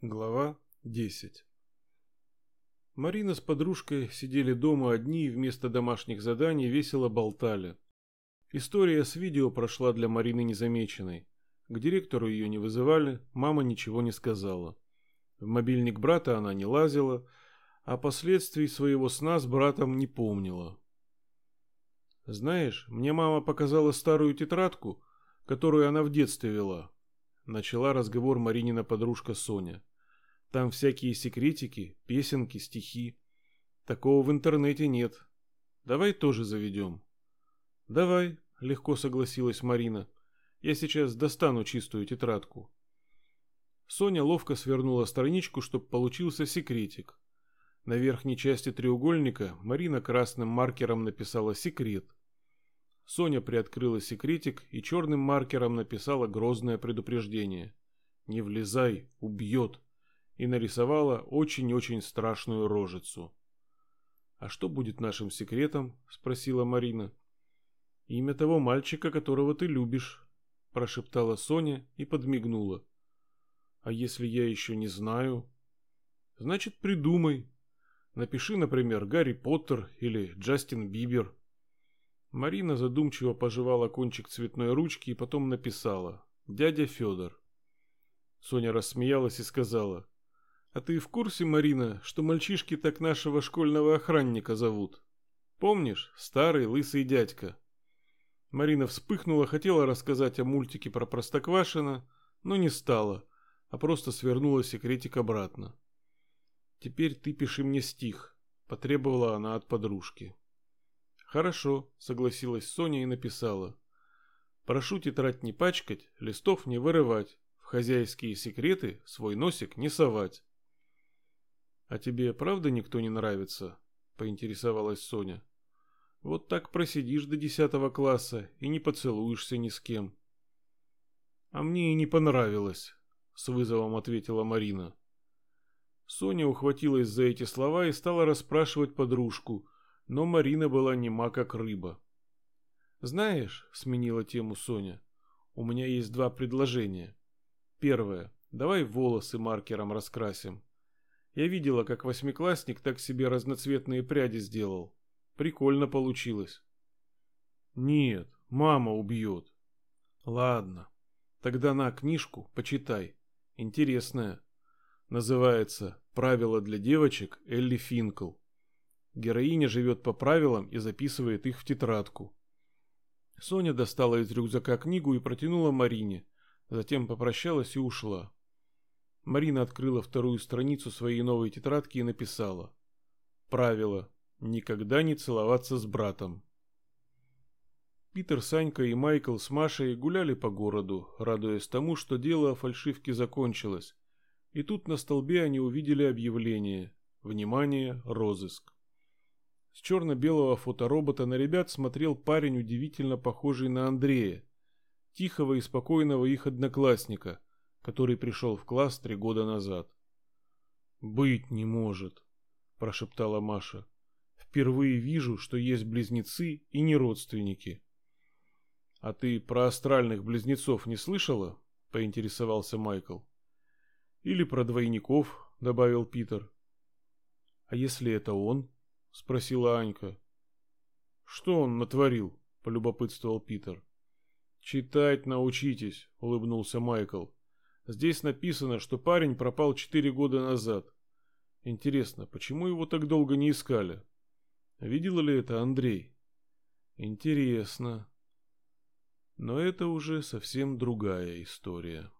Глава 10 Марина с подружкой сидели дома одни и вместо домашних заданий весело болтали. История с видео прошла для Марины незамеченной. К директору ее не вызывали, мама ничего не сказала. В мобильник брата она не лазила, а последствий своего сна с братом не помнила. «Знаешь, мне мама показала старую тетрадку, которую она в детстве вела», начала разговор Маринина подружка Соня. Там всякие секретики, песенки, стихи. Такого в интернете нет. Давай тоже заведем. Давай, легко согласилась Марина. Я сейчас достану чистую тетрадку. Соня ловко свернула страничку, чтобы получился секретик. На верхней части треугольника Марина красным маркером написала «секрет». Соня приоткрыла секретик и черным маркером написала грозное предупреждение. «Не влезай, убьет» и нарисовала очень-очень страшную рожицу. «А что будет нашим секретом?» – спросила Марина. «Имя того мальчика, которого ты любишь», – прошептала Соня и подмигнула. «А если я еще не знаю?» «Значит, придумай. Напиши, например, Гарри Поттер или Джастин Бибер». Марина задумчиво пожевала кончик цветной ручки и потом написала «Дядя Федор». Соня рассмеялась и сказала а ты в курсе, Марина, что мальчишки так нашего школьного охранника зовут? Помнишь, старый лысый дядька? Марина вспыхнула, хотела рассказать о мультике про Простоквашино, но не стала, а просто свернула секретик обратно. Теперь ты пиши мне стих, потребовала она от подружки. Хорошо, согласилась Соня и написала: Прошу тетрадь не пачкать, листов не вырывать, в хозяйские секреты свой носик не совать. «А тебе правда никто не нравится?» – поинтересовалась Соня. «Вот так просидишь до десятого класса и не поцелуешься ни с кем». «А мне и не понравилось», – с вызовом ответила Марина. Соня ухватилась за эти слова и стала расспрашивать подружку, но Марина была нема как рыба. «Знаешь», — сменила тему Соня, — «у меня есть два предложения. Первое. Давай волосы маркером раскрасим. Я видела, как восьмиклассник так себе разноцветные пряди сделал. Прикольно получилось. Нет, мама убьет. Ладно, тогда на книжку почитай. Интересная. Называется «Правила для девочек» Элли Финкл. Героиня живет по правилам и записывает их в тетрадку. Соня достала из рюкзака книгу и протянула Марине, затем попрощалась и ушла. Марина открыла вторую страницу своей новой тетрадки и написала. Правило. Никогда не целоваться с братом. Питер, Санька и Майкл с Машей гуляли по городу, радуясь тому, что дело о фальшивке закончилось. И тут на столбе они увидели объявление «Внимание! Розыск!». С черно-белого фоторобота на ребят смотрел парень, удивительно похожий на Андрея, тихого и спокойного их одноклассника – который пришел в класс три года назад. «Быть не может», – прошептала Маша. «Впервые вижу, что есть близнецы и не родственники». «А ты про астральных близнецов не слышала?» – поинтересовался Майкл. «Или про двойников», – добавил Питер. «А если это он?» – спросила Анька. «Что он натворил?» – полюбопытствовал Питер. «Читать научитесь», – улыбнулся Майкл. Здесь написано, что парень пропал четыре года назад. Интересно, почему его так долго не искали? Видел ли это Андрей? Интересно. Но это уже совсем другая история.